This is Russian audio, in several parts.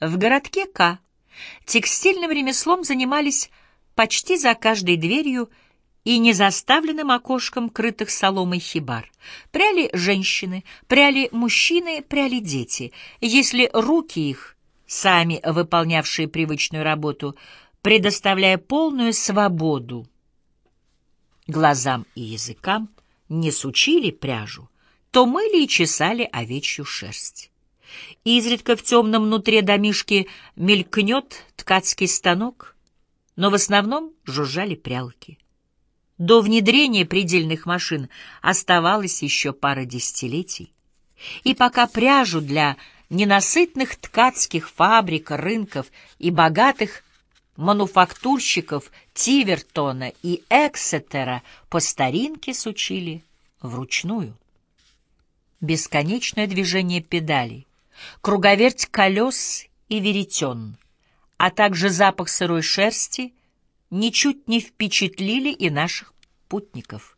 В городке К текстильным ремеслом занимались почти за каждой дверью и незаставленным окошком крытых соломой хибар. Пряли женщины, пряли мужчины, пряли дети. Если руки их, сами выполнявшие привычную работу, предоставляя полную свободу глазам и языкам, не сучили пряжу, то мыли и чесали овечью шерсть. Изредка в темном нутре домишки мелькнет ткацкий станок, но в основном жужжали прялки. До внедрения предельных машин оставалось еще пара десятилетий. И пока пряжу для ненасытных ткацких фабрик, рынков и богатых мануфактурщиков Тивертона и Эксетера по старинке сучили вручную. Бесконечное движение педалей, круговерть колес и веретен, а также запах сырой шерсти ничуть не впечатлили и наших путников.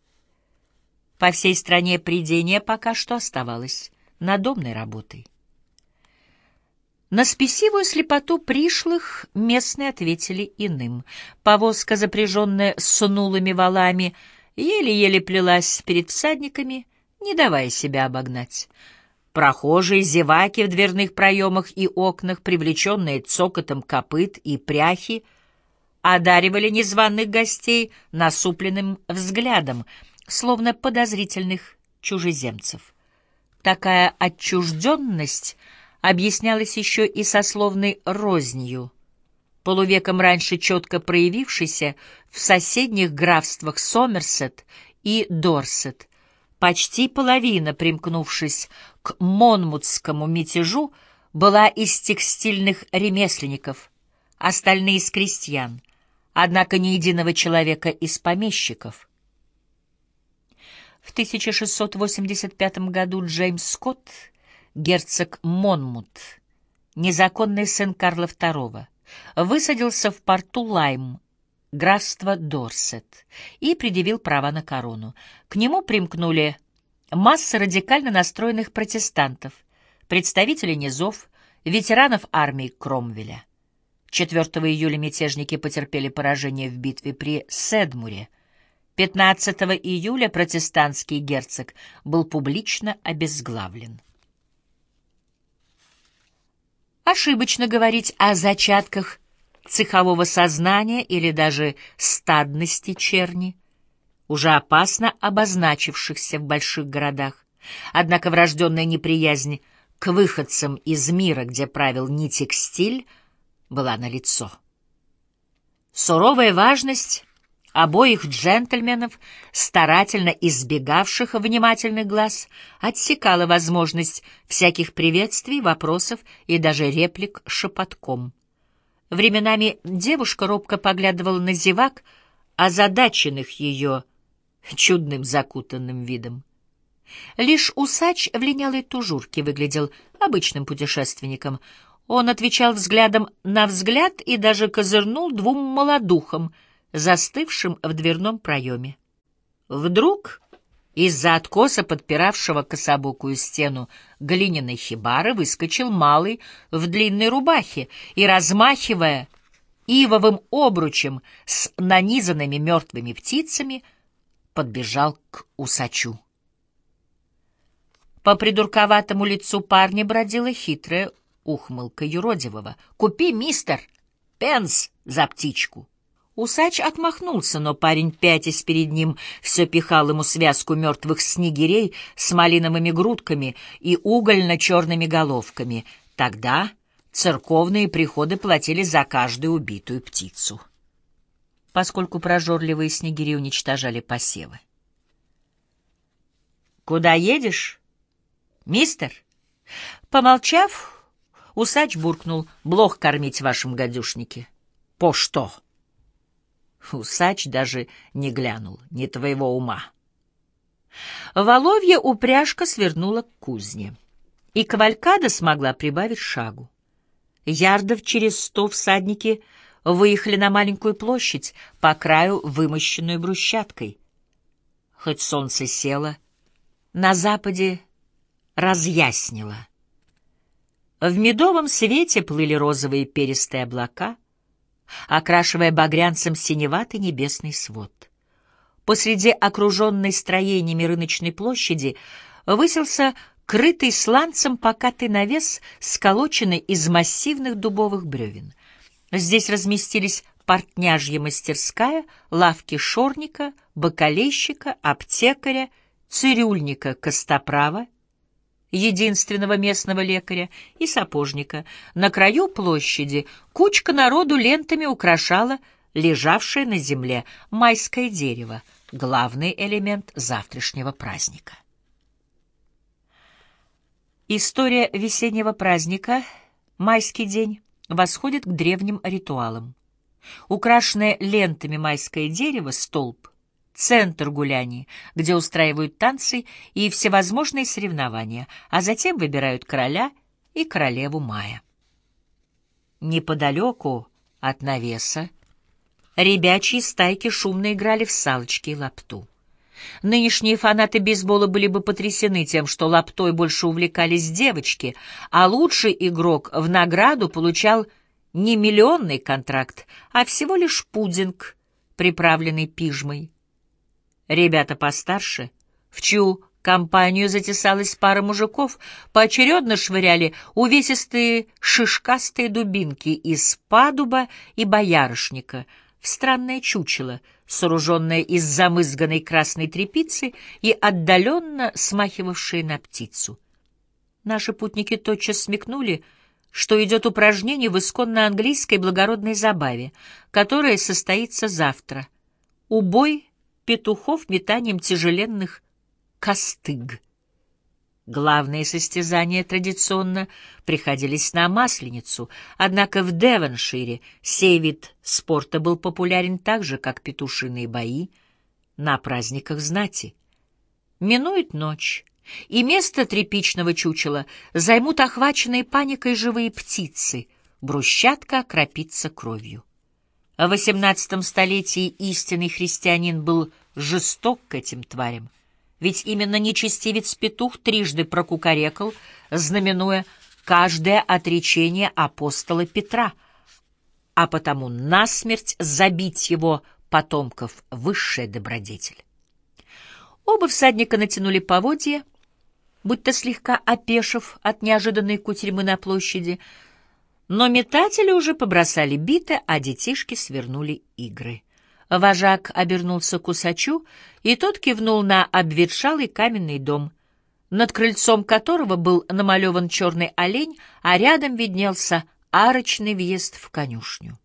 По всей стране придение пока что оставалось надомной работой. На спесивую слепоту пришлых местные ответили иным. Повозка, запряженная сунулыми валами, еле-еле плелась перед всадниками, не давая себя обогнать. Прохожие, зеваки в дверных проемах и окнах, привлеченные цокотом копыт и пряхи, одаривали незваных гостей насупленным взглядом, словно подозрительных чужеземцев. Такая отчужденность — объяснялось еще и сословной рознью, полувеком раньше четко проявившейся в соседних графствах Сомерсет и Дорсет. Почти половина, примкнувшись к Монмутскому мятежу, была из текстильных ремесленников, остальные из крестьян, однако ни единого человека из помещиков. В 1685 году Джеймс Скотт герцог Монмут, незаконный сын Карла II, высадился в порту Лайм, графство Дорсет, и предъявил права на корону. К нему примкнули масса радикально настроенных протестантов, представители низов, ветеранов армии Кромвеля. 4 июля мятежники потерпели поражение в битве при Седмуре. 15 июля протестантский герцог был публично обезглавлен. Ошибочно говорить о зачатках цехового сознания или даже стадности черни, уже опасно обозначившихся в больших городах. Однако врожденная неприязнь к выходцам из мира, где правил не текстиль, была налицо. Суровая важность обоих джентльменов, старательно избегавших внимательных глаз, отсекала возможность всяких приветствий, вопросов и даже реплик шепотком. Временами девушка робко поглядывала на зевак, озадаченных ее чудным закутанным видом. Лишь усач в линялой тужурке выглядел обычным путешественником. Он отвечал взглядом на взгляд и даже козырнул двум молодухам — застывшим в дверном проеме. Вдруг из-за откоса, подпиравшего кособокую стену глиняной хибары, выскочил малый в длинной рубахе и, размахивая ивовым обручем с нанизанными мертвыми птицами, подбежал к усачу. По придурковатому лицу парня бродила хитрая ухмылка юродивого. «Купи, мистер, пенс за птичку!» Усач отмахнулся, но парень, пятясь перед ним, все пихал ему связку мертвых снегирей с малиновыми грудками и угольно-черными головками. Тогда церковные приходы платили за каждую убитую птицу, поскольку прожорливые снегири уничтожали посевы. «Куда едешь, мистер?» Помолчав, усач буркнул, «Блох кормить вашем гадюшнике». «По что?» Усач даже не глянул, не твоего ума. Воловья упряжка свернула к кузне, и Кавалькада смогла прибавить шагу. Ярдов через сто всадники выехали на маленькую площадь, по краю вымощенную брусчаткой. Хоть солнце село, на западе разъяснило. В медовом свете плыли розовые перистые облака, окрашивая багрянцем синеватый небесный свод. Посреди окруженной строениями рыночной площади высился крытый сланцем покатый навес, сколоченный из массивных дубовых бревен. Здесь разместились портняжья мастерская, лавки шорника, бакалейщика, аптекаря, цирюльника Костоправа, единственного местного лекаря, и сапожника. На краю площади кучка народу лентами украшала лежавшее на земле майское дерево, главный элемент завтрашнего праздника. История весеннего праздника, майский день, восходит к древним ритуалам. Украшенное лентами майское дерево, столб, центр гуляний, где устраивают танцы и всевозможные соревнования, а затем выбирают короля и королеву мая. Неподалеку от навеса ребячьи стайки шумно играли в салочки и лапту. Нынешние фанаты бейсбола были бы потрясены тем, что лаптой больше увлекались девочки, а лучший игрок в награду получал не миллионный контракт, а всего лишь пудинг, приправленный пижмой. Ребята постарше, в чью компанию затесалась пара мужиков, поочередно швыряли увесистые шишкастые дубинки из падуба и боярышника в странное чучело — сооруженная из замызганной красной тряпицы и отдаленно смахивавшая на птицу. Наши путники тотчас смекнули, что идет упражнение в исконно английской благородной забаве, которое состоится завтра. Убой петухов метанием тяжеленных костыг. Главные состязания традиционно приходились на Масленицу, однако в Девоншире сей вид спорта был популярен так же, как петушиные бои на праздниках знати. Минует ночь, и место тряпичного чучела займут охваченные паникой живые птицы, брусчатка окропится кровью. В XVIII столетии истинный христианин был жесток к этим тварям ведь именно нечестивец-петух трижды прокукарекал, знаменуя каждое отречение апостола Петра, а потому насмерть забить его потомков — высшая добродетель. Оба всадника натянули поводья, будто слегка опешив от неожиданной кутерьмы на площади, но метатели уже побросали биты, а детишки свернули игры. Вожак обернулся к усачу, и тот кивнул на обветшалый каменный дом, над крыльцом которого был намалеван черный олень, а рядом виднелся арочный въезд в конюшню.